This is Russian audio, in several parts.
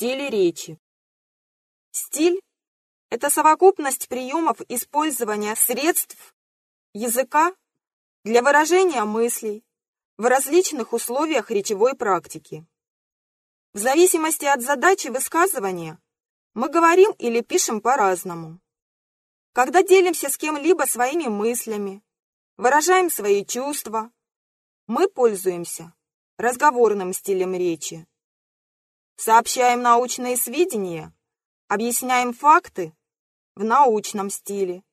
Стили речи. Стиль – это совокупность приемов использования средств языка для выражения мыслей в различных условиях речевой практики. В зависимости от задачи высказывания мы говорим или пишем по-разному. Когда делимся с кем-либо своими мыслями, выражаем свои чувства, мы пользуемся разговорным стилем речи. Сообщаем научные сведения, объясняем факты в научном стиле.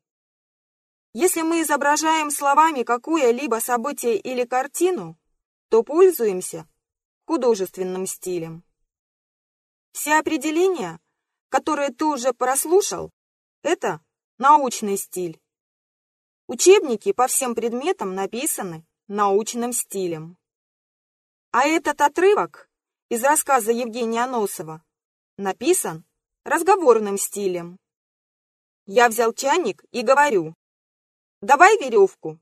Если мы изображаем словами какое-либо событие или картину, то пользуемся художественным стилем. Все определения, которые ты уже прослушал, это научный стиль. Учебники по всем предметам написаны научным стилем. А этот отрывок из рассказа Евгения Носова написан разговорным стилем. Я взял чайник и говорю, давай веревку.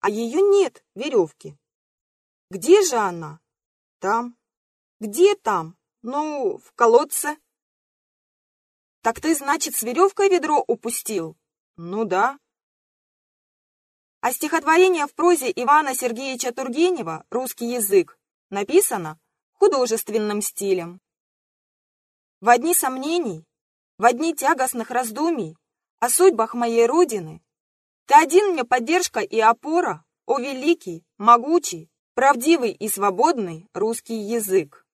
А ее нет, веревки. Где же она? Там. Где там? Ну, в колодце. Так ты, значит, с веревкой ведро упустил? Ну да. А стихотворение в прозе Ивана Сергеевича Тургенева «Русский язык» написано художественным стилем. В одни сомнений, в одни тягостных раздумий о судьбах моей Родины ты один мне поддержка и опора, о великий, могучий, правдивый и свободный русский язык.